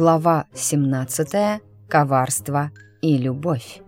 Глава 17. Коварство и любовь.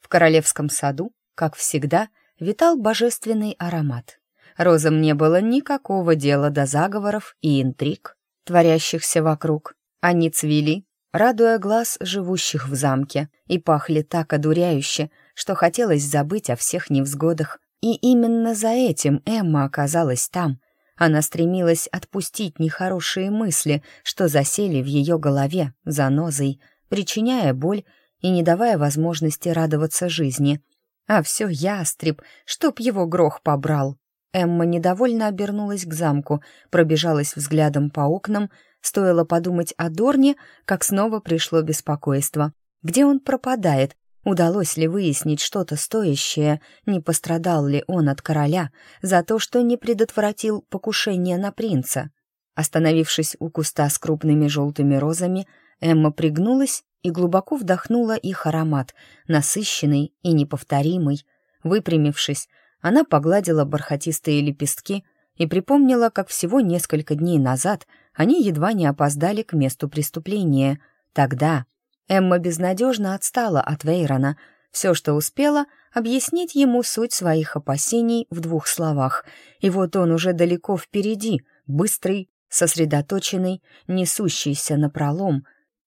В королевском саду, как всегда, витал божественный аромат. Розам не было никакого дела до заговоров и интриг, творящихся вокруг. Они цвели, радуя глаз живущих в замке, и пахли так одуряюще, что хотелось забыть о всех невзгодах. И именно за этим Эмма оказалась там. Она стремилась отпустить нехорошие мысли, что засели в ее голове занозой, причиняя боль и не давая возможности радоваться жизни. А все ястреб, чтоб его грох побрал. Эмма недовольно обернулась к замку, пробежалась взглядом по окнам, стоило подумать о Дорне, как снова пришло беспокойство. Где он пропадает? Удалось ли выяснить что-то стоящее? Не пострадал ли он от короля за то, что не предотвратил покушение на принца? Остановившись у куста с крупными желтыми розами, Эмма пригнулась и глубоко вдохнула их аромат, насыщенный и неповторимый. Выпрямившись, она погладила бархатистые лепестки и припомнила, как всего несколько дней назад они едва не опоздали к месту преступления. Тогда Эмма безнадежно отстала от Вейрона. Все, что успела, объяснить ему суть своих опасений в двух словах. И вот он уже далеко впереди, быстрый, сосредоточенный, несущийся на пролом.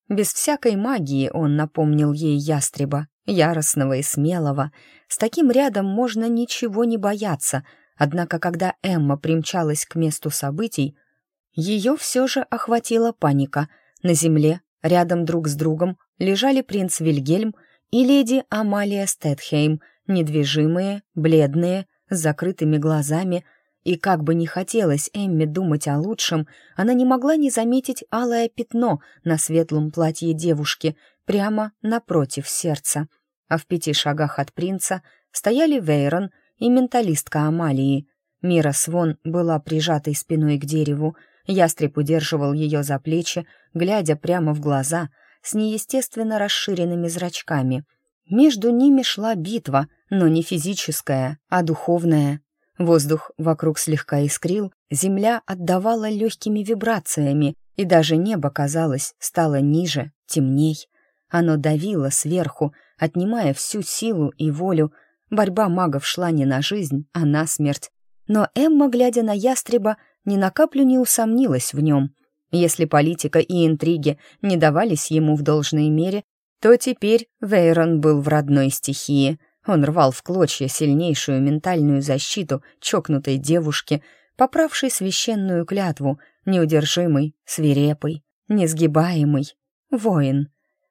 Без всякой магии он напомнил ей ястреба, яростного и смелого. С таким рядом можно ничего не бояться, однако когда Эмма примчалась к месту событий, ее все же охватила паника. На земле, рядом друг с другом, лежали принц Вильгельм и леди Амалия Стэтхейм, недвижимые, бледные, с закрытыми глазами, и как бы ни хотелось Эмме думать о лучшем, она не могла не заметить алое пятно на светлом платье девушки прямо напротив сердца. А в пяти шагах от принца стояли Вейрон и менталистка Амалии. Мира Свон была прижатой спиной к дереву, ястреб удерживал ее за плечи, глядя прямо в глаза с неестественно расширенными зрачками. Между ними шла битва, но не физическая, а духовная. Воздух вокруг слегка искрил, земля отдавала легкими вибрациями, и даже небо, казалось, стало ниже, темней. Оно давило сверху, отнимая всю силу и волю. Борьба магов шла не на жизнь, а на смерть. Но Эмма, глядя на ястреба, ни на каплю не усомнилась в нем. Если политика и интриги не давались ему в должной мере, то теперь Вейрон был в родной стихии — он рвал в клочья сильнейшую ментальную защиту чокнутой девушки, поправшей священную клятву, неудержимый, свирепый, несгибаемый, воин.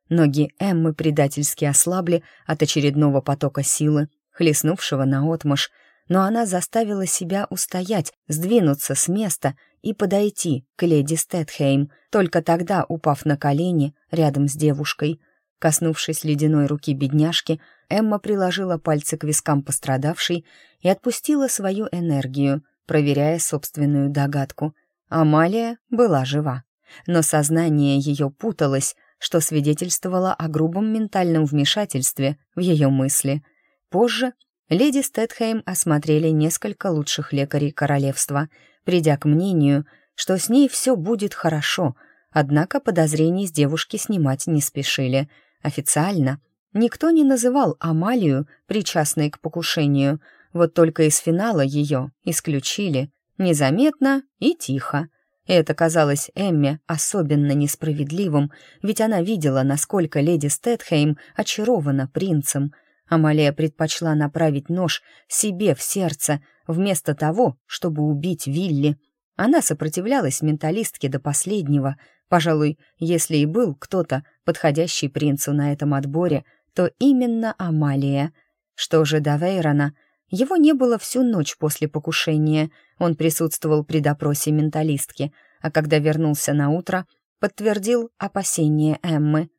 Ноги Эммы предательски ослабли от очередного потока силы, хлестнувшего наотмашь, но она заставила себя устоять, сдвинуться с места и подойти к леди Стэтхейм, только тогда упав на колени рядом с девушкой — Коснувшись ледяной руки бедняжки, Эмма приложила пальцы к вискам пострадавшей и отпустила свою энергию, проверяя собственную догадку. Амалия была жива, но сознание ее путалось, что свидетельствовало о грубом ментальном вмешательстве в ее мысли. Позже леди Стэтхейм осмотрели несколько лучших лекарей королевства, придя к мнению, что с ней все будет хорошо, однако подозрений с девушки снимать не спешили — Официально никто не называл Амалию причастной к покушению, вот только из финала ее исключили незаметно и тихо. это казалось Эмме особенно несправедливым, ведь она видела, насколько леди Стэтхейм очарована принцем. Амалия предпочла направить нож себе в сердце, вместо того, чтобы убить Вилли. Она сопротивлялась менталистке до последнего, Пожалуй, если и был кто-то, подходящий принцу на этом отборе, то именно Амалия. Что же до Вейрона? Его не было всю ночь после покушения. Он присутствовал при допросе менталистки, а когда вернулся на утро, подтвердил опасения Эммы.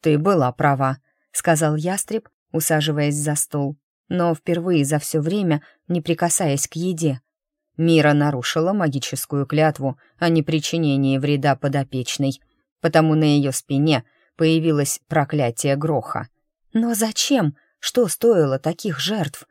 «Ты была права», — сказал ястреб, усаживаясь за стол, но впервые за все время не прикасаясь к еде. Мира нарушила магическую клятву о непричинении вреда подопечной, потому на ее спине появилось проклятие Гроха. Но зачем? Что стоило таких жертв?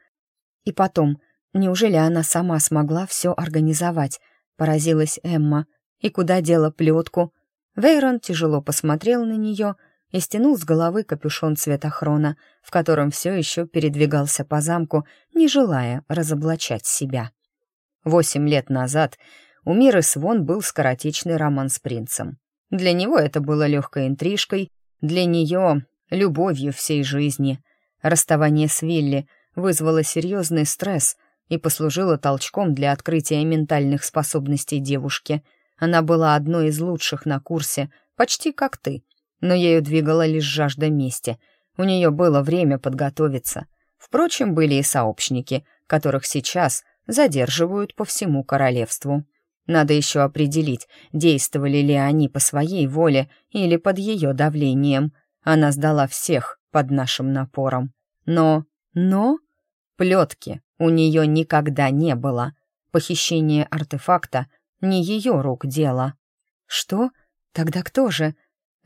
И потом, неужели она сама смогла все организовать? Поразилась Эмма. И куда дела плетку? Вейрон тяжело посмотрел на нее и стянул с головы капюшон цветохрона, в котором все еще передвигался по замку, не желая разоблачать себя. Восемь лет назад у Миры Свон был скоротечный роман с принцем. Для него это было легкой интрижкой, для нее — любовью всей жизни. Расставание с Вилли вызвало серьезный стресс и послужило толчком для открытия ментальных способностей девушки. Она была одной из лучших на курсе, почти как ты, но ею двигала лишь жажда мести. У нее было время подготовиться. Впрочем, были и сообщники, которых сейчас задерживают по всему королевству. Надо еще определить, действовали ли они по своей воле или под ее давлением. Она сдала всех под нашим напором. Но, но... Плетки у нее никогда не было. Похищение артефакта не ее рук дело. Что? Тогда кто же?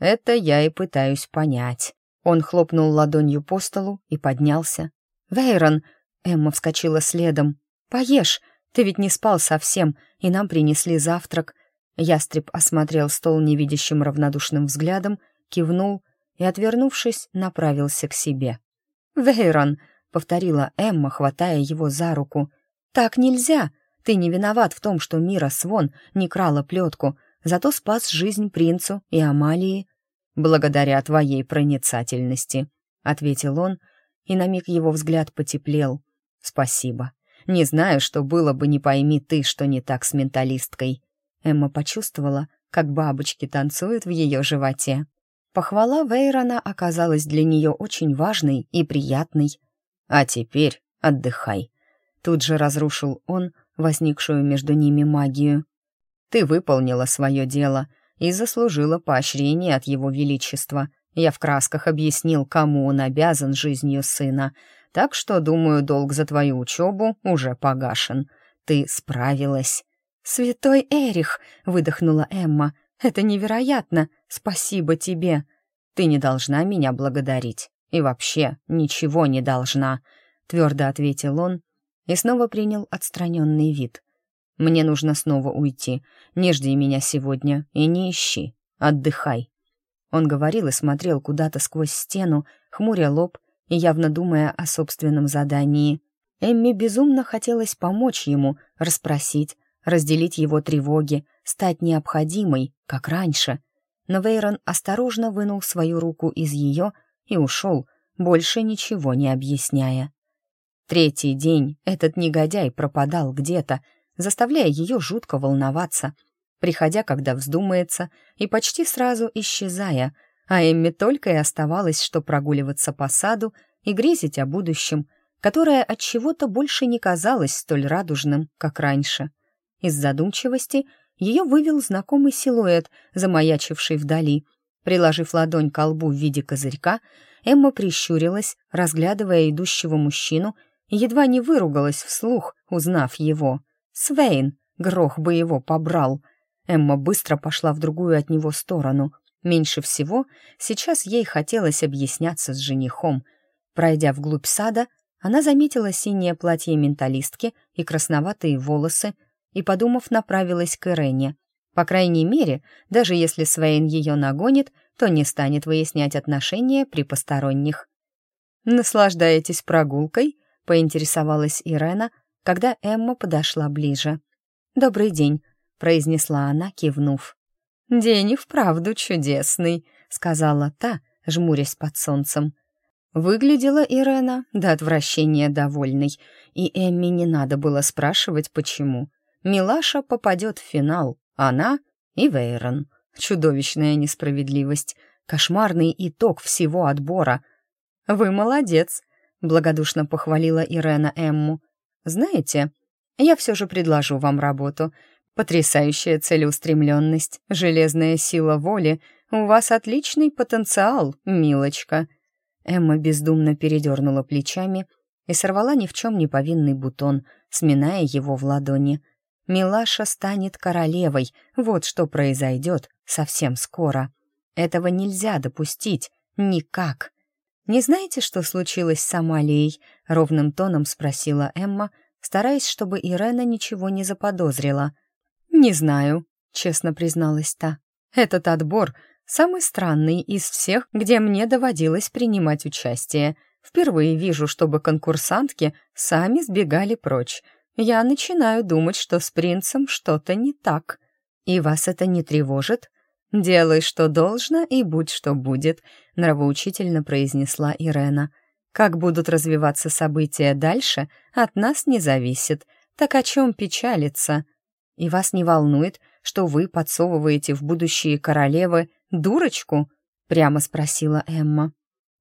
Это я и пытаюсь понять. Он хлопнул ладонью по столу и поднялся. «Вейрон!» Эмма вскочила следом. «Поешь! Ты ведь не спал совсем, и нам принесли завтрак». Ястреб осмотрел стол невидящим равнодушным взглядом, кивнул и, отвернувшись, направился к себе. «Вейрон!» — повторила Эмма, хватая его за руку. «Так нельзя! Ты не виноват в том, что Мира Свон не крала плетку, зато спас жизнь принцу и Амалии». «Благодаря твоей проницательности», — ответил он, и на миг его взгляд потеплел. «Спасибо. Не знаю, что было бы, не пойми ты, что не так с менталисткой». Эмма почувствовала, как бабочки танцуют в ее животе. Похвала Вейрона оказалась для нее очень важной и приятной. «А теперь отдыхай». Тут же разрушил он возникшую между ними магию. «Ты выполнила свое дело и заслужила поощрение от его величества. Я в красках объяснил, кому он обязан жизнью сына, так что, думаю, долг за твою учебу уже погашен. Ты справилась». «Святой Эрих!» — выдохнула Эмма. «Это невероятно! Спасибо тебе!» «Ты не должна меня благодарить. И вообще ничего не должна», — твердо ответил он и снова принял отстраненный вид. «Мне нужно снова уйти. Не жди меня сегодня и не ищи. Отдыхай». Он говорил и смотрел куда-то сквозь стену, хмуря лоб и явно думая о собственном задании. Эмми безумно хотелось помочь ему, расспросить, разделить его тревоги, стать необходимой, как раньше. Но Вейрон осторожно вынул свою руку из ее и ушел, больше ничего не объясняя. Третий день этот негодяй пропадал где-то, заставляя ее жутко волноваться, приходя, когда вздумается, и почти сразу исчезая — а Эмми только и оставалось, что прогуливаться по саду и грезить о будущем, которое от чего-то больше не казалось столь радужным, как раньше. Из задумчивости ее вывел знакомый силуэт, замаячивший вдали. Приложив ладонь к лбу в виде козырька, Эмма прищурилась, разглядывая идущего мужчину, и едва не выругалась вслух, узнав его. «Свейн!» Грох бы его побрал. Эмма быстро пошла в другую от него сторону. Меньше всего сейчас ей хотелось объясняться с женихом. Пройдя вглубь сада, она заметила синее платье менталистки и красноватые волосы и, подумав, направилась к Ирене. По крайней мере, даже если Свейн ее нагонит, то не станет выяснять отношения при посторонних. «Наслаждаетесь прогулкой?» — поинтересовалась Ирена, когда Эмма подошла ближе. «Добрый день», — произнесла она, кивнув. «День и вправду чудесный», — сказала та, жмурясь под солнцем. Выглядела Ирена до отвращения довольной, и Эмми не надо было спрашивать, почему. Милаша попадет в финал, она и Вейрон. Чудовищная несправедливость, кошмарный итог всего отбора. «Вы молодец», — благодушно похвалила Ирена Эмму. «Знаете, я все же предложу вам работу. Потрясающая целеустремленность, железная сила воли. У вас отличный потенциал, милочка». Эмма бездумно передернула плечами и сорвала ни в чем не повинный бутон, сминая его в ладони. Милаша станет королевой, вот что произойдет совсем скоро. Этого нельзя допустить. Никак. «Не знаете, что случилось с Амалией?» — ровным тоном спросила Эмма, стараясь, чтобы Ирена ничего не заподозрила. «Не знаю», — честно призналась та. «Этот отбор самый странный из всех, где мне доводилось принимать участие. Впервые вижу, чтобы конкурсантки сами сбегали прочь. Я начинаю думать, что с принцем что-то не так. И вас это не тревожит?» «Делай, что должно, и будь, что будет», — нравоучительно произнесла Ирена. «Как будут развиваться события дальше, от нас не зависит. Так о чем печалиться? И вас не волнует, что вы подсовываете в будущие королевы дурочку?» — прямо спросила Эмма.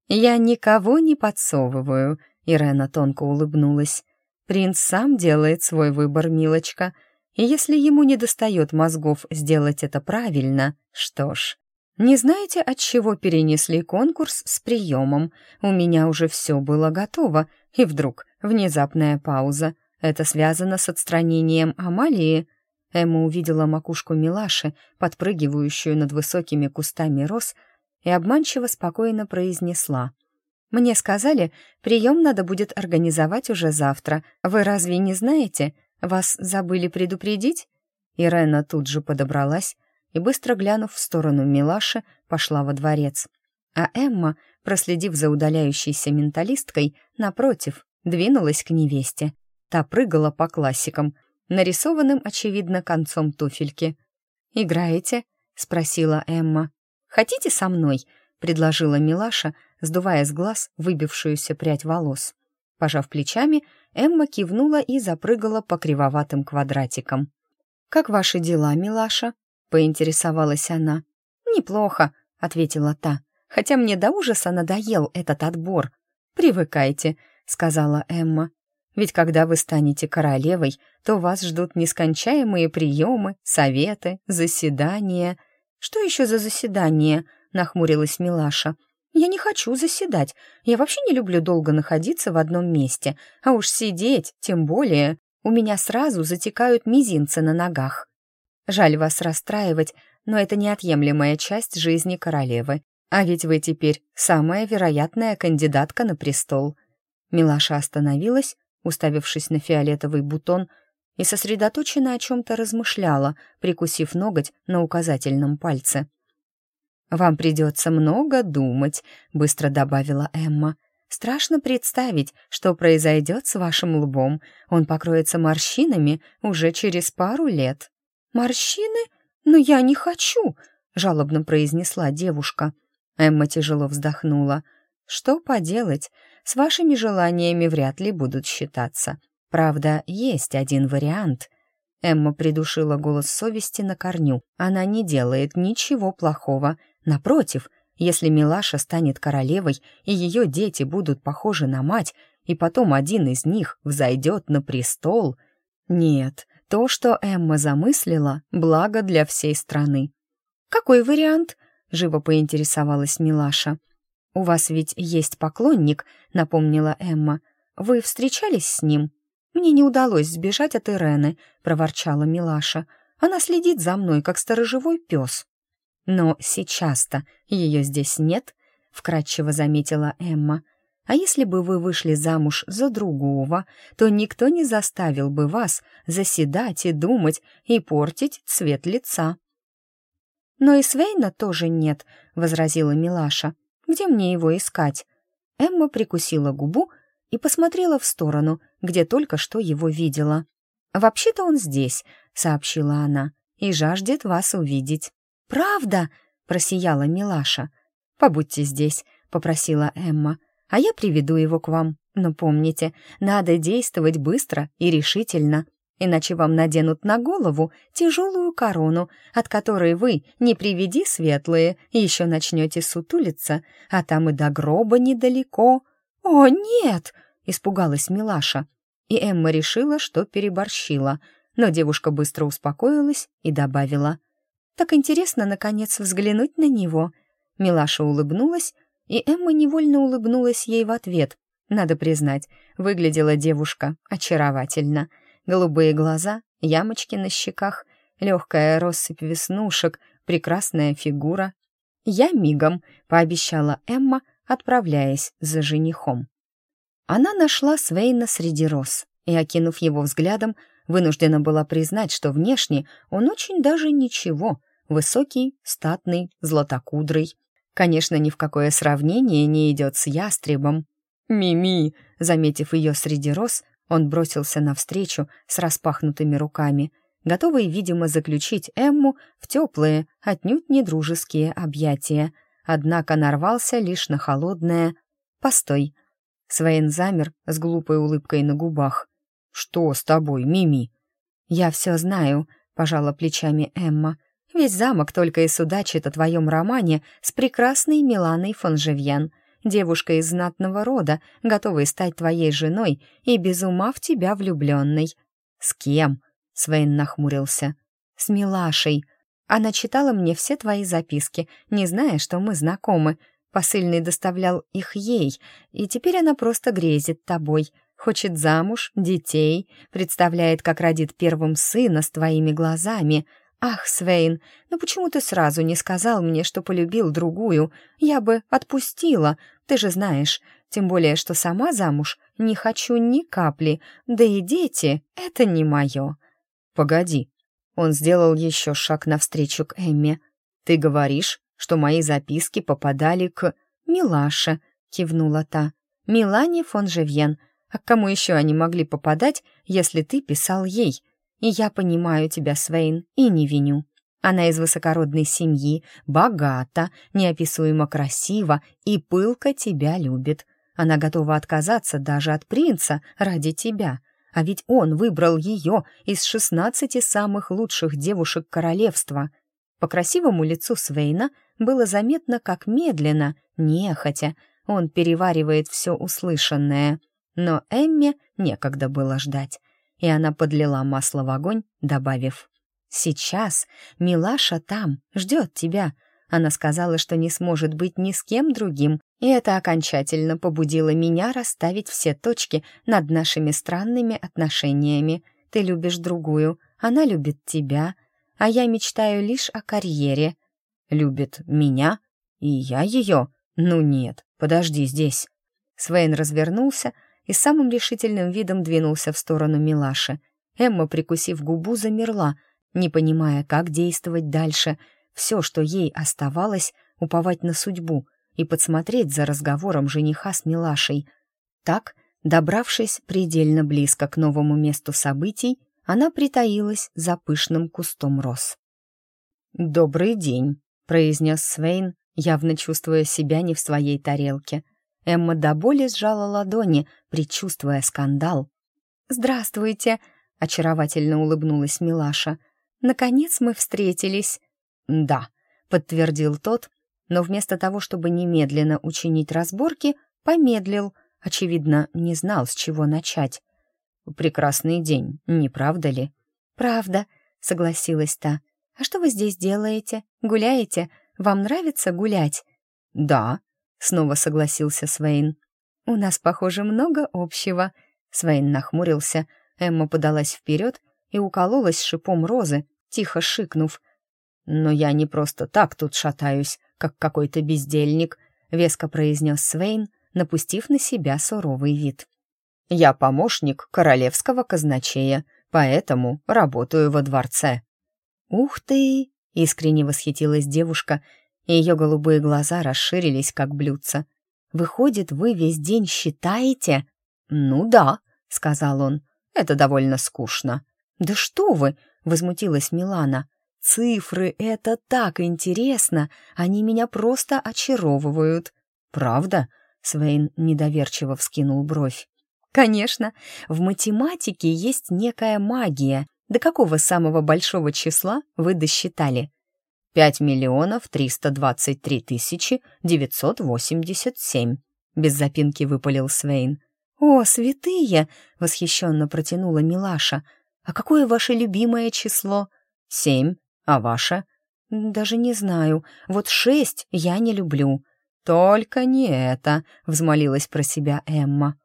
«Я никого не подсовываю», — Ирена тонко улыбнулась. «Принц сам делает свой выбор, милочка». И если ему не достает мозгов сделать это правильно, что ж. Не знаете, от чего перенесли конкурс с приемом? У меня уже все было готово, и вдруг внезапная пауза. Это связано с отстранением Амалии. Эмма увидела макушку Милаши, подпрыгивающую над высокими кустами роз, и обманчиво спокойно произнесла. «Мне сказали, прием надо будет организовать уже завтра. Вы разве не знаете? Вас забыли предупредить?» Ирена тут же подобралась и, быстро глянув в сторону Милаши, пошла во дворец. А Эмма, проследив за удаляющейся менталисткой, напротив, двинулась к невесте. Та прыгала по классикам, нарисованным, очевидно, концом туфельки. «Играете?» — спросила Эмма. «Хотите со мной?» — предложила Милаша, сдувая с глаз выбившуюся прядь волос. Пожав плечами, Эмма кивнула и запрыгала по кривоватым квадратикам. «Как ваши дела, милаша?» — поинтересовалась она. «Неплохо», — ответила та, «хотя мне до ужаса надоел этот отбор». «Привыкайте», — сказала Эмма. «Ведь когда вы станете королевой, то вас ждут нескончаемые приемы, советы, заседания». «Что еще за заседание?» — нахмурилась Милаша. Я не хочу заседать. Я вообще не люблю долго находиться в одном месте. А уж сидеть, тем более. У меня сразу затекают мизинцы на ногах. Жаль вас расстраивать, но это неотъемлемая часть жизни королевы. А ведь вы теперь самая вероятная кандидатка на престол. Милаша остановилась, уставившись на фиолетовый бутон, и сосредоточенно о чем-то размышляла, прикусив ноготь на указательном пальце. «Вам придется много думать», — быстро добавила Эмма. «Страшно представить, что произойдет с вашим лбом. Он покроется морщинами уже через пару лет». «Морщины? Но я не хочу», — жалобно произнесла девушка. Эмма тяжело вздохнула. «Что поделать? С вашими желаниями вряд ли будут считаться. Правда, есть один вариант». Эмма придушила голос совести на корню. Она не делает ничего плохого — Напротив, если Милаша станет королевой, и ее дети будут похожи на мать, и потом один из них взойдет на престол... Нет, то, что Эмма замыслила, благо для всей страны. «Какой вариант?» — живо поинтересовалась Милаша. «У вас ведь есть поклонник», — напомнила Эмма. «Вы встречались с ним?» «Мне не удалось сбежать от Ирены», — проворчала Милаша. «Она следит за мной, как сторожевой пес». «Но сейчас-то ее здесь нет», — вкратчиво заметила Эмма. «А если бы вы вышли замуж за другого, то никто не заставил бы вас заседать и думать и портить цвет лица». «Но и Свейна тоже нет», — возразила Милаша. «Где мне его искать?» Эмма прикусила губу и посмотрела в сторону, где только что его видела. «Вообще-то он здесь», — сообщила она, — «и жаждет вас увидеть». «Правда?» — просияла милаша. «Побудьте здесь», — попросила Эмма, «а я приведу его к вам. Но помните, надо действовать быстро и решительно, иначе вам наденут на голову тяжелую корону, от которой вы, не приведи светлые, еще начнете сутулиться, а там и до гроба недалеко». «О, нет!» — испугалась милаша. И Эмма решила, что переборщила, но девушка быстро успокоилась и добавила — так интересно, наконец, взглянуть на него. Милаша улыбнулась, и Эмма невольно улыбнулась ей в ответ. Надо признать, выглядела девушка очаровательно. Голубые глаза, ямочки на щеках, легкая россыпь веснушек, прекрасная фигура. я мигом», — пообещала Эмма, отправляясь за женихом. Она нашла Свейна среди роз и, окинув его взглядом, вынуждена была признать, что внешне он очень даже ничего, высокий, статный, златокудрый. Конечно, ни в какое сравнение не идет с ястребом. «Мими!» Заметив ее среди роз, он бросился навстречу с распахнутыми руками, готовый, видимо, заключить Эмму в теплые, отнюдь не дружеские объятия. Однако нарвался лишь на холодное «Постой!» Свейн замер с глупой улыбкой на губах. «Что с тобой, Мими?» «Я все знаю», — пожала плечами Эмма. «Весь замок только и судачит о твоем романе с прекрасной Миланой фон Живьян, девушкой из знатного рода, готовой стать твоей женой и без ума в тебя влюбленной». «С кем?» — Свейн нахмурился. «С Милашей. Она читала мне все твои записки, не зная, что мы знакомы. Посыльный доставлял их ей, и теперь она просто грезит тобой. Хочет замуж, детей, представляет, как родит первым сына с твоими глазами. Ах, Свейн, ну почему ты сразу не сказал мне, что полюбил другую? Я бы отпустила, ты же знаешь. Тем более, что сама замуж не хочу ни капли, да и дети — это не мое. Погоди. Он сделал еще шаг навстречу к Эмме. Ты говоришь, что мои записки попадали к... «Милаше», — кивнула та. «Милане фон Живьен, а к кому еще они могли попадать, если ты писал ей? И я понимаю тебя, Свейн, и не виню. Она из высокородной семьи, богата, неописуемо красива и пылко тебя любит. Она готова отказаться даже от принца ради тебя. А ведь он выбрал ее из шестнадцати самых лучших девушек королевства. По красивому лицу Свейна было заметно, как медленно, нехотя, он переваривает все услышанное — но Эмме некогда было ждать, и она подлила масло в огонь, добавив «Сейчас Милаша там, ждет тебя». Она сказала, что не сможет быть ни с кем другим, и это окончательно побудило меня расставить все точки над нашими странными отношениями. Ты любишь другую, она любит тебя, а я мечтаю лишь о карьере. Любит меня? И я ее? Ну нет, подожди здесь. Свейн развернулся, и самым решительным видом двинулся в сторону Милаши. Эмма, прикусив губу, замерла, не понимая, как действовать дальше. Все, что ей оставалось, уповать на судьбу и подсмотреть за разговором жениха с Милашей. Так, добравшись предельно близко к новому месту событий, она притаилась за пышным кустом роз. «Добрый день», — произнес Свейн, явно чувствуя себя не в своей тарелке. Эмма до боли сжала ладони, предчувствуя скандал. «Здравствуйте!» — очаровательно улыбнулась Милаша. «Наконец мы встретились!» «Да», — подтвердил тот, но вместо того, чтобы немедленно учинить разборки, помедлил, очевидно, не знал, с чего начать. «Прекрасный день, не правда ли?» «Правда», — согласилась та. «А что вы здесь делаете? Гуляете? Вам нравится гулять?» «Да», снова согласился Свейн. «У нас, похоже, много общего». Свейн нахмурился, Эмма подалась вперед и укололась шипом розы, тихо шикнув. «Но я не просто так тут шатаюсь, как какой-то бездельник», — веско произнес Свейн, напустив на себя суровый вид. «Я помощник королевского казначея, поэтому работаю во дворце». «Ух ты!» — искренне восхитилась девушка ее голубые глаза расширились, как блюдца. «Выходит, вы весь день считаете?» «Ну да», — сказал он, — «это довольно скучно». «Да что вы!» — возмутилась Милана. «Цифры — это так интересно! Они меня просто очаровывают!» «Правда?» — Свейн недоверчиво вскинул бровь. «Конечно, в математике есть некая магия. До какого самого большого числа вы досчитали?» Пять миллионов триста двадцать три тысячи девятьсот восемьдесят семь», — без запинки выпалил Свейн. «О, святые!» — восхищенно протянула Милаша. «А какое ваше любимое число?» «Семь. А ваше?» «Даже не знаю. Вот шесть я не люблю». «Только не это», — взмолилась про себя Эмма.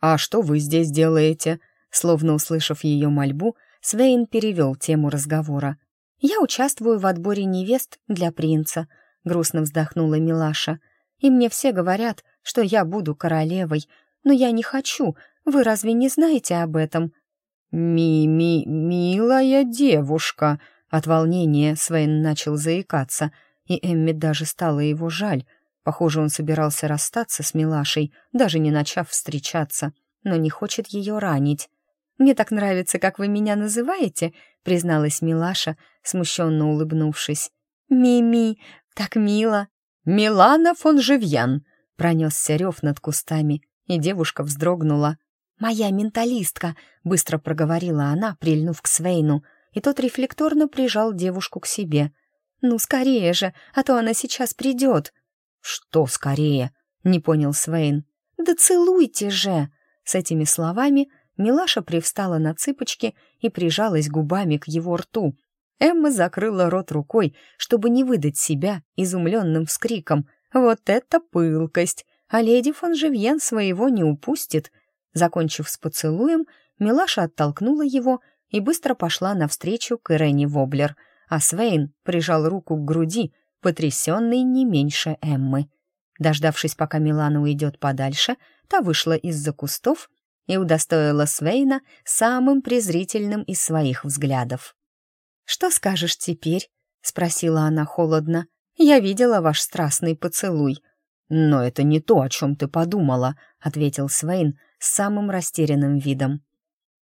«А что вы здесь делаете?» Словно услышав ее мольбу, Свейн перевел тему разговора. Я участвую в отборе невест для принца. — грустно вздохнула Милаша. «И мне все говорят, что я буду королевой, но я не хочу. Вы разве не знаете об этом?» «Ми-ми, милая девушка!» От волнения Свен начал заикаться, и Эмми даже стало его жаль. Похоже, он собирался расстаться с Милашей, даже не начав встречаться, но не хочет ее ранить. «Мне так нравится, как вы меня называете», — призналась Милаша, смущенно улыбнувшись. «Ми-ми, так мило». «Милана фон Живьян», — пронесся рев над кустами, и девушка вздрогнула. «Моя менталистка», — быстро проговорила она, прильнув к Свейну, и тот рефлекторно прижал девушку к себе. «Ну, скорее же, а то она сейчас придет». «Что скорее?» — не понял Свейн. «Да целуйте же!» С этими словами Милаша привстала на цыпочки и прижалась губами к его рту. Эмма закрыла рот рукой, чтобы не выдать себя изумленным вскриком. «Вот это пылкость! А леди фон Живьен своего не упустит!» Закончив с поцелуем, Милаша оттолкнула его и быстро пошла навстречу к Ирене Воблер, а Свейн прижал руку к груди, потрясенный не меньше Эммы. Дождавшись, пока Милана уйдет подальше, та вышла из-за кустов и удостоила Свейна самым презрительным из своих взглядов. «Что скажешь теперь?» — спросила она холодно. «Я видела ваш страстный поцелуй». «Но это не то, о чем ты подумала», — ответил Свейн с самым растерянным видом.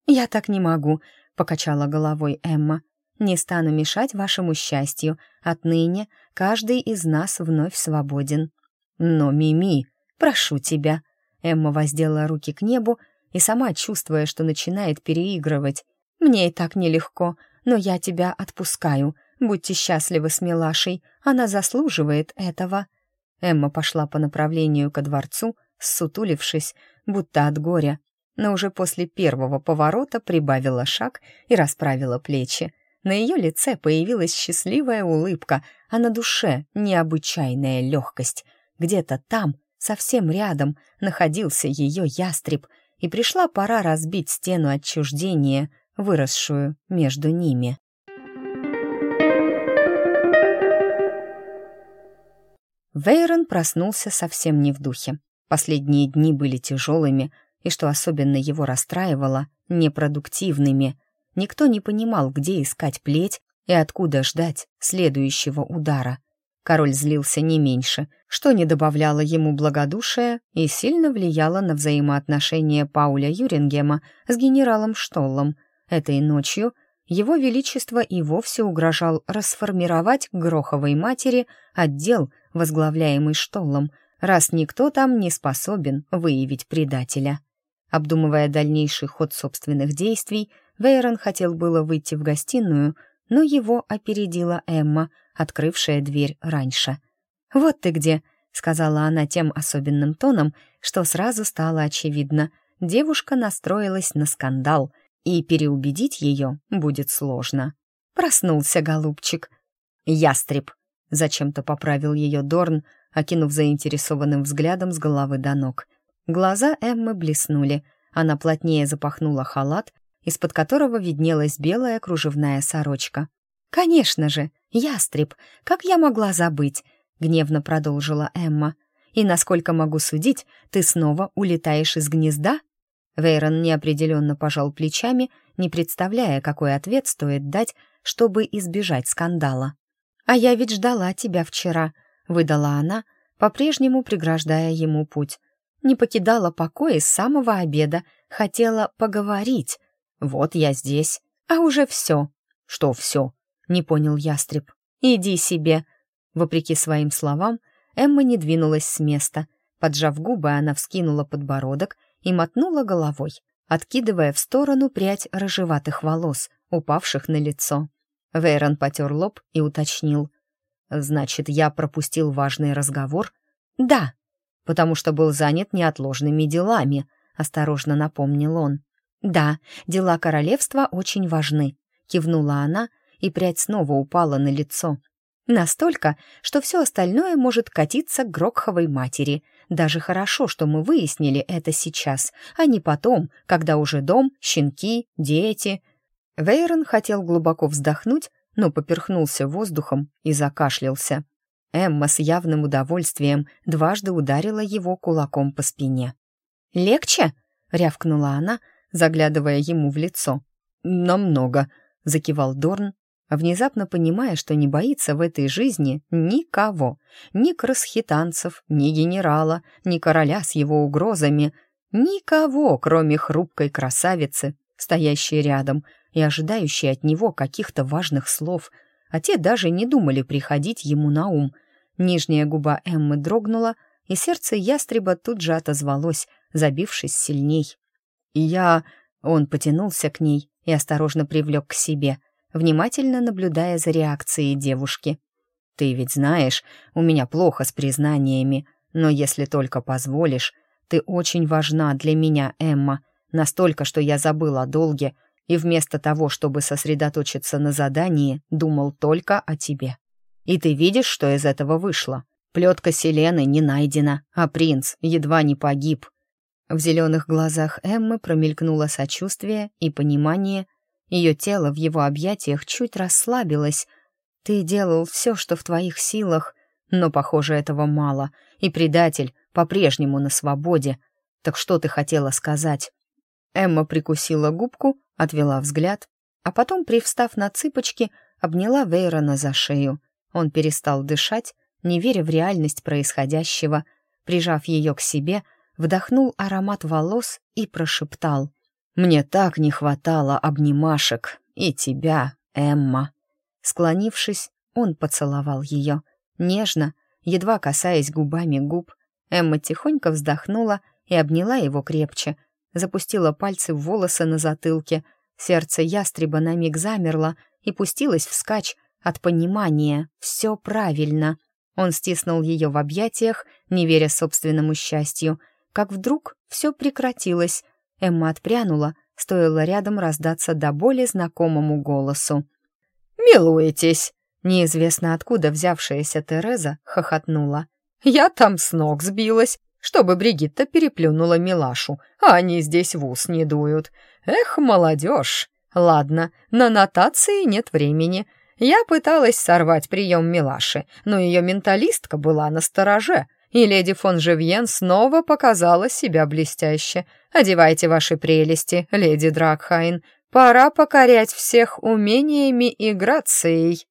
«Я так не могу», — покачала головой Эмма. «Не стану мешать вашему счастью. Отныне каждый из нас вновь свободен». «Но, Мими, прошу тебя». Эмма воздела руки к небу и сама, чувствуя, что начинает переигрывать. «Мне и так нелегко, но я тебя отпускаю. Будьте счастливы с Милашей, она заслуживает этого». Эмма пошла по направлению ко дворцу, ссутулившись, будто от горя, но уже после первого поворота прибавила шаг и расправила плечи. На ее лице появилась счастливая улыбка, а на душе необычайная легкость. Где-то там, совсем рядом, находился ее ястреб, и пришла пора разбить стену отчуждения, выросшую между ними. Вейрон проснулся совсем не в духе. Последние дни были тяжелыми, и, что особенно его расстраивало, непродуктивными. Никто не понимал, где искать плеть и откуда ждать следующего удара. Король злился не меньше, что не добавляло ему благодушия и сильно влияло на взаимоотношения Пауля Юрингема с генералом Штоллом. Этой ночью его Величество и вовсе угрожал расформировать Гроховой матери отдел, возглавляемый Штоллом, раз никто там не способен выявить предателя. Обдумывая дальнейший ход собственных действий, Вейрон хотел было выйти в гостиную, но его опередила Эмма, открывшая дверь раньше. «Вот ты где!» — сказала она тем особенным тоном, что сразу стало очевидно. Девушка настроилась на скандал, и переубедить ее будет сложно. Проснулся голубчик. «Ястреб!» — зачем-то поправил ее Дорн, окинув заинтересованным взглядом с головы до ног. Глаза Эммы блеснули. Она плотнее запахнула халат, из-под которого виднелась белая кружевная сорочка. «Конечно же, ястреб! Как я могла забыть?» — гневно продолжила Эмма. «И насколько могу судить, ты снова улетаешь из гнезда?» Вейрон неопределенно пожал плечами, не представляя, какой ответ стоит дать, чтобы избежать скандала. «А я ведь ждала тебя вчера», — выдала она, по-прежнему преграждая ему путь. Не покидала покоя с самого обеда, хотела поговорить. Вот я здесь, а уже все. Что все? Не понял ястреб. Иди себе. Вопреки своим словам, Эмма не двинулась с места. Поджав губы, она вскинула подбородок и мотнула головой, откидывая в сторону прядь рыжеватых волос, упавших на лицо. Вейрон потер лоб и уточнил. «Значит, я пропустил важный разговор?» «Да», потому что был занят неотложными делами», — осторожно напомнил он. «Да, дела королевства очень важны», — кивнула она, и прядь снова упала на лицо. Настолько, что все остальное может катиться к Грокховой матери. Даже хорошо, что мы выяснили это сейчас, а не потом, когда уже дом, щенки, дети. Вейрон хотел глубоко вздохнуть, но поперхнулся воздухом и закашлялся. Эмма с явным удовольствием дважды ударила его кулаком по спине. «Легче?» — рявкнула она, заглядывая ему в лицо. «Намного», — закивал Дорн, внезапно понимая, что не боится в этой жизни никого, ни красхитанцев, ни генерала, ни короля с его угрозами, никого, кроме хрупкой красавицы, стоящей рядом и ожидающей от него каких-то важных слов, а те даже не думали приходить ему на ум. Нижняя губа Эммы дрогнула, и сердце ястреба тут же отозвалось, забившись сильней. «Я...» — он потянулся к ней и осторожно привлек к себе — внимательно наблюдая за реакцией девушки. «Ты ведь знаешь, у меня плохо с признаниями, но если только позволишь, ты очень важна для меня, Эмма, настолько, что я забыл о долге и вместо того, чтобы сосредоточиться на задании, думал только о тебе. И ты видишь, что из этого вышло. Плетка Селены не найдена, а принц едва не погиб». В зеленых глазах Эммы промелькнуло сочувствие и понимание, ее тело в его объятиях чуть расслабилось. «Ты делал все, что в твоих силах, но, похоже, этого мало, и предатель по-прежнему на свободе. Так что ты хотела сказать?» Эмма прикусила губку, отвела взгляд, а потом, привстав на цыпочки, обняла Вейрона за шею. Он перестал дышать, не веря в реальность происходящего. Прижав ее к себе, вдохнул аромат волос и прошептал — мне так не хватало обнимашек и тебя, Эмма. Склонившись, он поцеловал ее. Нежно, едва касаясь губами губ, Эмма тихонько вздохнула и обняла его крепче, запустила пальцы в волосы на затылке. Сердце ястреба на миг замерло и пустилось вскачь от понимания. Все правильно. Он стиснул ее в объятиях, не веря собственному счастью, как вдруг все прекратилось, Эмма отпрянула, стоило рядом раздаться до боли знакомому голосу. «Милуетесь!» Неизвестно откуда взявшаяся Тереза хохотнула. «Я там с ног сбилась, чтобы Бригитта переплюнула милашу, а они здесь в ус не дуют. Эх, молодежь! Ладно, на нотации нет времени. Я пыталась сорвать прием милаши, но ее менталистка была на стороже, и леди фон Живьен снова показала себя блестяще. Одевайте ваши прелести, леди Дракхайн. Пора покорять всех умениями и грацией.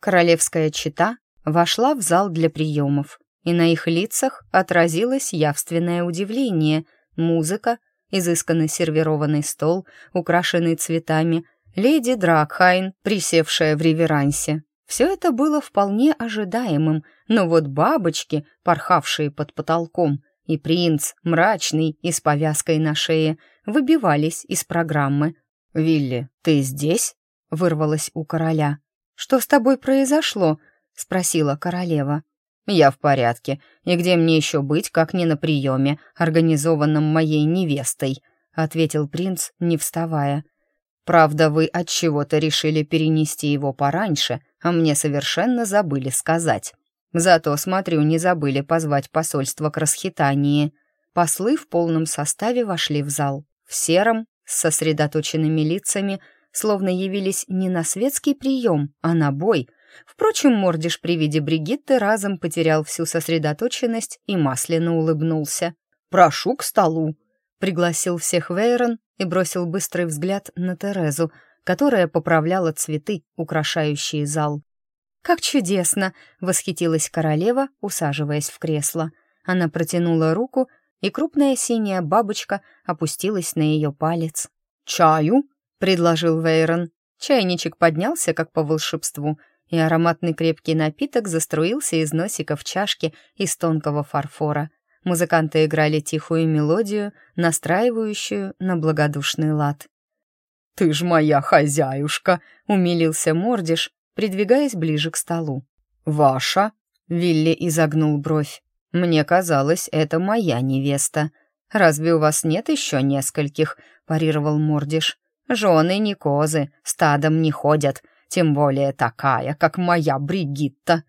Королевская чита вошла в зал для приемов, и на их лицах отразилось явственное удивление. Музыка, изысканно сервированный стол, украшенный цветами — леди Дракхайн, присевшая в реверансе. Все это было вполне ожидаемым, но вот бабочки, порхавшие под потолком, и принц, мрачный и с повязкой на шее, выбивались из программы. «Вилли, ты здесь?» — вырвалось у короля. «Что с тобой произошло?» — спросила королева. «Я в порядке. И где мне еще быть, как не на приеме, организованном моей невестой?» — ответил принц, не вставая. Правда, вы от чего-то решили перенести его пораньше, а мне совершенно забыли сказать. Зато, смотрю, не забыли позвать посольство к расхитании. Послы в полном составе вошли в зал. В сером, с сосредоточенными лицами, словно явились не на светский прием, а на бой. Впрочем, Мордиш при виде Бригитты разом потерял всю сосредоточенность и масляно улыбнулся. «Прошу к столу», — пригласил всех Вейрон и бросил быстрый взгляд на Терезу, которая поправляла цветы, украшающие зал. «Как чудесно!» — восхитилась королева, усаживаясь в кресло. Она протянула руку, и крупная синяя бабочка опустилась на ее палец. «Чаю?» — предложил Вейрон. Чайничек поднялся, как по волшебству, и ароматный крепкий напиток заструился из носика в чашке из тонкого фарфора. Музыканты играли тихую мелодию, настраивающую на благодушный лад. «Ты ж моя хозяюшка!» — умилился Мордиш, придвигаясь ближе к столу. «Ваша?» — Вилли изогнул бровь. «Мне казалось, это моя невеста. Разве у вас нет еще нескольких?» — парировал Мордиш. «Жены не козы, стадом не ходят, тем более такая, как моя Бригитта.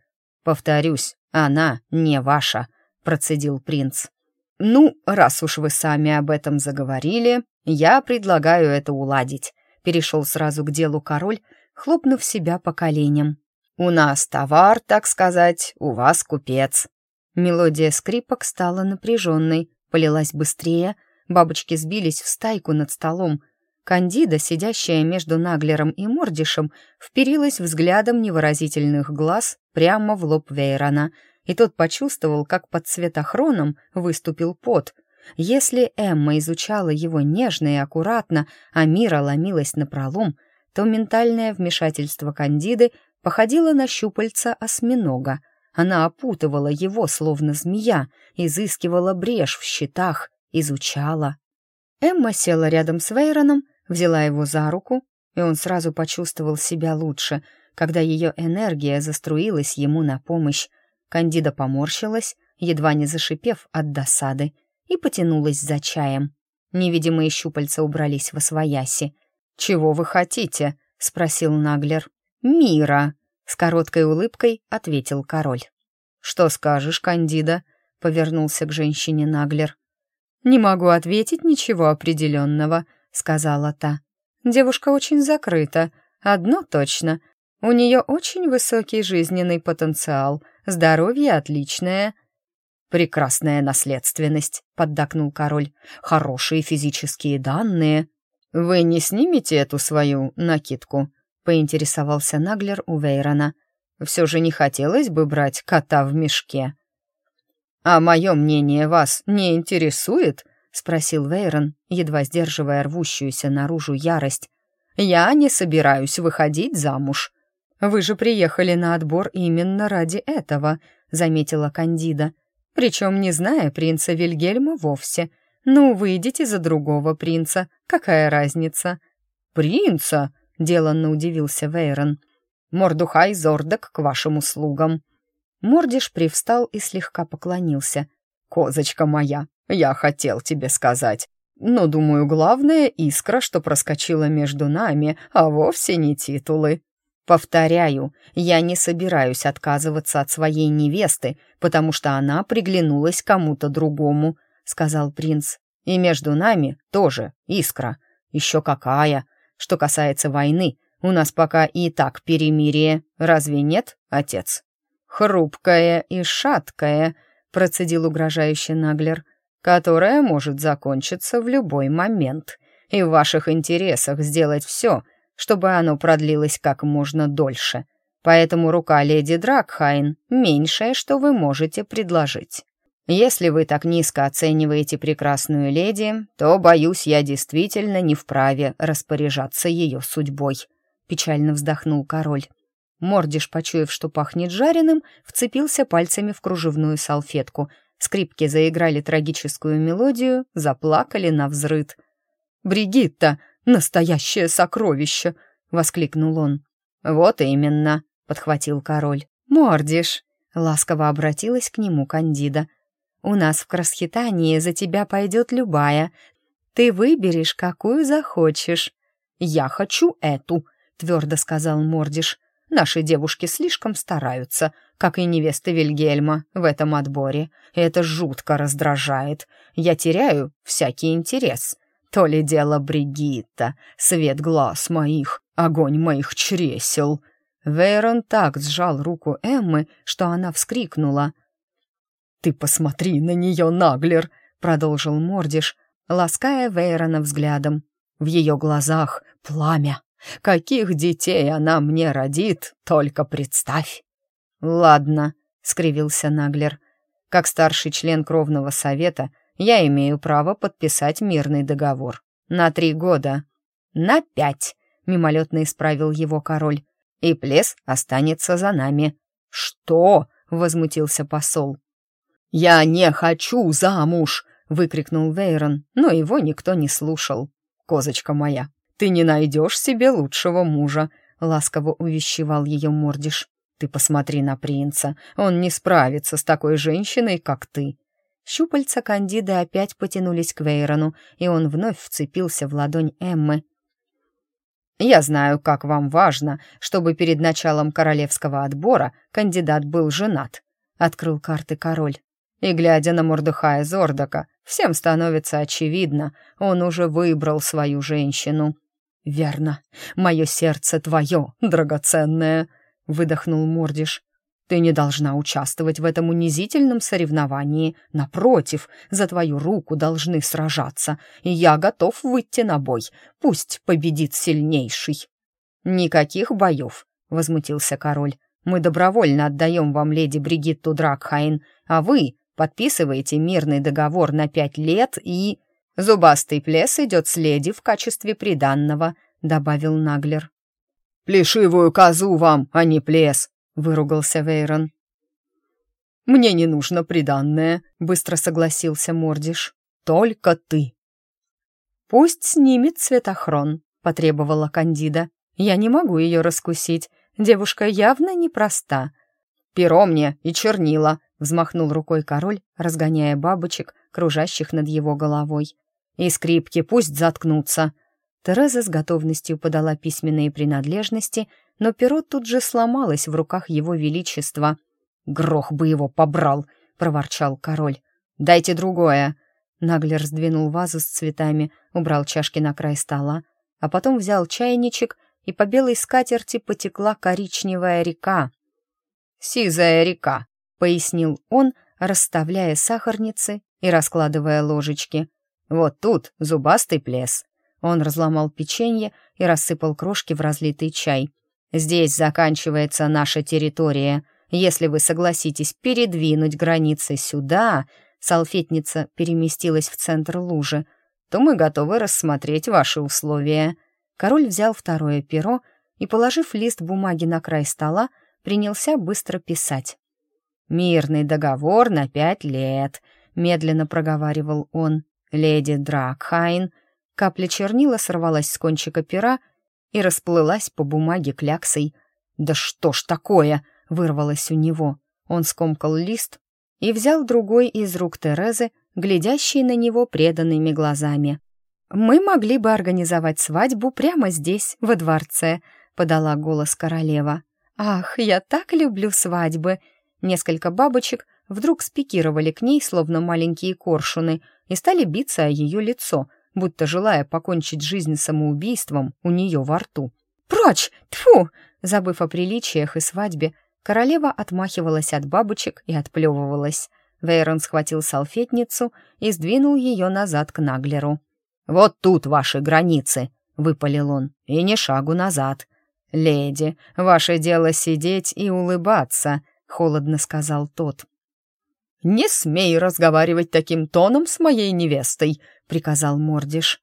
Повторюсь, она не ваша процедил принц. «Ну, раз уж вы сами об этом заговорили, я предлагаю это уладить. Перешел сразу к делу король, хлопнув себя по коленям. «У нас товар, так сказать, у вас купец». Мелодия скрипок стала напряженной, полилась быстрее, бабочки сбились в стайку над столом. Кандида, сидящая между Наглером и Мордишем, вперилась взглядом невыразительных глаз прямо в лоб Вейрона, и тот почувствовал, как под цветохроном выступил пот. Если Эмма изучала его нежно и аккуратно, а Мира ломилась на пролом, то ментальное вмешательство Кандиды походило на щупальца осьминога. Она опутывала его, словно змея, изыскивала брешь в щитах, изучала. Эмма села рядом с Вейроном, взяла его за руку, и он сразу почувствовал себя лучше, когда ее энергия заструилась ему на помощь. Кандида поморщилась, едва не зашипев от досады, и потянулась за чаем. Невидимые щупальца убрались во свояси. «Чего вы хотите?» — спросил Наглер. «Мира!» — с короткой улыбкой ответил король. «Что скажешь, Кандида?» — повернулся к женщине Наглер. «Не могу ответить ничего определенного», — сказала та. «Девушка очень закрыта. Одно точно. У нее очень высокий жизненный потенциал, здоровье отличное». «Прекрасная наследственность», — поддакнул король. «Хорошие физические данные». «Вы не снимете эту свою накидку?» — поинтересовался Наглер у Вейрона. «Все же не хотелось бы брать кота в мешке». «А мое мнение вас не интересует?» — спросил Вейрон, едва сдерживая рвущуюся наружу ярость. «Я не собираюсь выходить замуж». «Вы же приехали на отбор именно ради этого», — заметила Кандида. «Причем не зная принца Вильгельма вовсе. Ну, выйдите за другого принца. Какая разница?» «Принца?» — деланно удивился Вейрон. «Мордухай Зордок к вашим услугам». Мордиш привстал и слегка поклонился. «Козочка моя, я хотел тебе сказать. Но, думаю, главная искра, что проскочила между нами, а вовсе не титулы. Повторяю, я не собираюсь отказываться от своей невесты, потому что она приглянулась кому-то другому», — сказал принц. «И между нами тоже искра. Еще какая. Что касается войны, у нас пока и так перемирие. Разве нет, отец?» «Хрупкая и шаткая», — процедил угрожающий Наглер, «которая может закончиться в любой момент. И в ваших интересах сделать все, чтобы оно продлилось как можно дольше. Поэтому рука леди Дракхайн — меньшее, что вы можете предложить. Если вы так низко оцениваете прекрасную леди, то, боюсь, я действительно не вправе распоряжаться ее судьбой», — печально вздохнул король. Мордиш, почуяв, что пахнет жареным, вцепился пальцами в кружевную салфетку. Скрипки заиграли трагическую мелодию, заплакали на взрыд. «Бригитта! Настоящее сокровище!» — воскликнул он. «Вот именно!» — подхватил король. «Мордиш!» — ласково обратилась к нему Кандида. «У нас в Красхитании за тебя пойдет любая. Ты выберешь, какую захочешь». «Я хочу эту!» — твердо сказал Мордиш. Наши девушки слишком стараются, как и невесты Вильгельма в этом отборе. это жутко раздражает. Я теряю всякий интерес. То ли дело Бригитта, свет глаз моих, огонь моих чресел. Вейрон так сжал руку Эммы, что она вскрикнула. «Ты посмотри на нее, Наглер!» — продолжил Мордиш, лаская Вейрона взглядом. В ее глазах пламя. Каких детей она мне родит, только представь!» «Ладно», — скривился Наглер. «Как старший член кровного совета я имею право подписать мирный договор. На три года». «На пять», — мимолетно исправил его король. «И плес останется за нами». «Что?» — возмутился посол. «Я не хочу замуж!» — выкрикнул Вейрон, но его никто не слушал. «Козочка моя, «Ты не найдешь себе лучшего мужа», — ласково увещевал ее Мордиш. «Ты посмотри на принца, он не справится с такой женщиной, как ты». Щупальца Кандиды опять потянулись к Вейрону, и он вновь вцепился в ладонь Эммы. «Я знаю, как вам важно, чтобы перед началом королевского отбора кандидат был женат», — открыл карты король. И, глядя на Мордыхая Зордака, всем становится очевидно, он уже выбрал свою женщину. верно. Мое сердце твое, драгоценное!» — выдохнул Мордиш. «Ты не должна участвовать в этом унизительном соревновании. Напротив, за твою руку должны сражаться, и я готов выйти на бой. Пусть победит сильнейший». «Никаких боев», — возмутился король. «Мы добровольно отдаем вам леди Бригитту Дракхайн, а вы подписываете мирный договор на пять лет и...» «Зубастый плес идет с леди в качестве приданного», — добавил Наглер. «Плешивую козу вам, а не плес», — выругался Вейрон. «Мне не нужно приданное», — быстро согласился Мордиш. «Только ты». «Пусть снимет цветохрон», — потребовала Кандида. «Я не могу ее раскусить. Девушка явно непроста». «Перо мне и чернила», — взмахнул рукой король, разгоняя бабочек, кружащих над его головой. «И скрипки пусть заткнутся!» Тереза с готовностью подала письменные принадлежности, но перо тут же сломалось в руках его величества. «Грох бы его побрал!» — проворчал король. «Дайте другое!» Наглер сдвинул вазу с цветами, убрал чашки на край стола, а потом взял чайничек, и по белой скатерти потекла коричневая река. «Сизая река», — пояснил он, расставляя сахарницы и раскладывая ложечки. «Вот тут зубастый плес». Он разломал печенье и рассыпал крошки в разлитый чай. «Здесь заканчивается наша территория. Если вы согласитесь передвинуть границы сюда...» Салфетница переместилась в центр лужи. «То мы готовы рассмотреть ваши условия». Король взял второе перо и, положив лист бумаги на край стола, принялся быстро писать. «Мирный договор на пять лет», — медленно проговаривал он. «Леди Дракхайн». Капля чернила сорвалась с кончика пера и расплылась по бумаге кляксой. «Да что ж такое!» — вырвалось у него. Он скомкал лист и взял другой из рук Терезы, глядящий на него преданными глазами. «Мы могли бы организовать свадьбу прямо здесь, во дворце», — подала голос королева. «Ах, я так люблю свадьбы!» Несколько бабочек вдруг спикировали к ней, словно маленькие коршуны, и стали биться о ее лицо, будто желая покончить жизнь самоубийством у нее во рту. «Прочь! Тьфу!» Забыв о приличиях и свадьбе, королева отмахивалась от бабочек и отплевывалась. Вейрон схватил салфетницу и сдвинул ее назад к Наглеру. «Вот тут ваши границы!» — выпалил он. «И не шагу назад!» «Леди, ваше дело сидеть и улыбаться», — холодно сказал тот. «Не смей разговаривать таким тоном с моей невестой», — приказал Мордиш.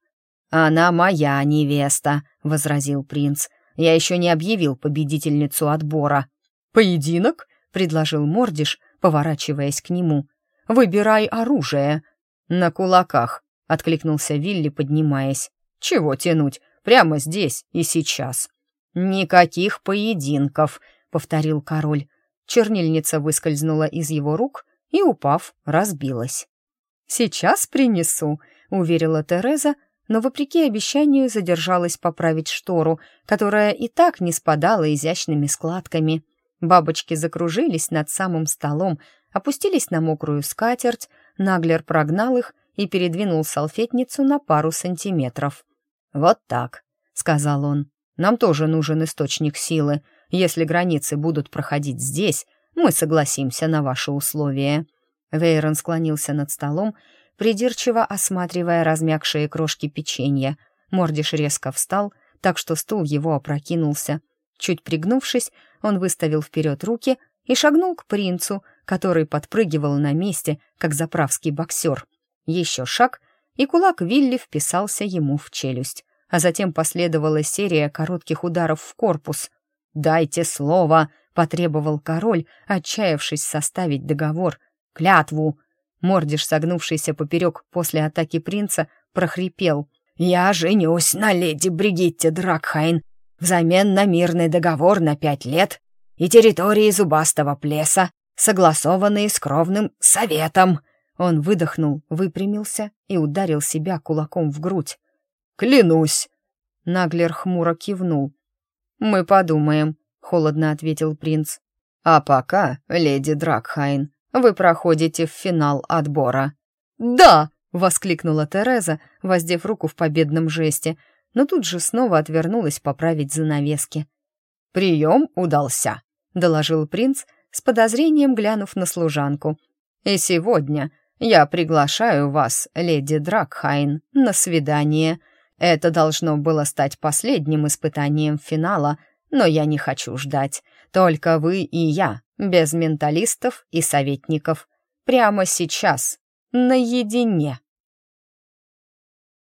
«Она моя невеста», — возразил принц. «Я еще не объявил победительницу отбора». «Поединок?» — предложил Мордиш, поворачиваясь к нему. «Выбирай оружие». «На кулаках», — откликнулся Вилли, поднимаясь. «Чего тянуть? Прямо здесь и сейчас». «Никаких поединков», — повторил король. Чернильница выскользнула из его рук и, упав, разбилась. «Сейчас принесу», — уверила Тереза, но, вопреки обещанию, задержалась поправить штору, которая и так не спадала изящными складками. Бабочки закружились над самым столом, опустились на мокрую скатерть, Наглер прогнал их и передвинул салфетницу на пару сантиметров. «Вот так», — сказал он. Нам тоже нужен источник силы. Если границы будут проходить здесь, мы согласимся на ваши условия». Вейрон склонился над столом, придирчиво осматривая размягшие крошки печенья. Мордиш резко встал, так что стул его опрокинулся. Чуть пригнувшись, он выставил вперед руки и шагнул к принцу, который подпрыгивал на месте, как заправский боксер. Еще шаг, и кулак Вилли вписался ему в челюсть а затем последовала серия коротких ударов в корпус. «Дайте слово!» — потребовал король, отчаявшись составить договор. «Клятву!» Мордиш, согнувшийся поперек после атаки принца, прохрипел. «Я женюсь на леди Бригитте Дракхайн взамен на мирный договор на пять лет и территории зубастого плеса, согласованные с кровным советом». Он выдохнул, выпрямился и ударил себя кулаком в грудь. Клянусь!» Наглер хмуро кивнул. «Мы подумаем», — холодно ответил принц. «А пока, леди Дракхайн, вы проходите в финал отбора». «Да!» — воскликнула Тереза, воздев руку в победном жесте. но тут же снова отвернулась поправить занавески. «Прием удался», — доложил принц, с подозрением глянув на служанку. «И сегодня я приглашаю вас, леди Дракхайн, на свидание. Это должно было стать последним испытанием финала, но я не хочу ждать. Только вы и я, без менталистов и советников. Прямо сейчас, наедине».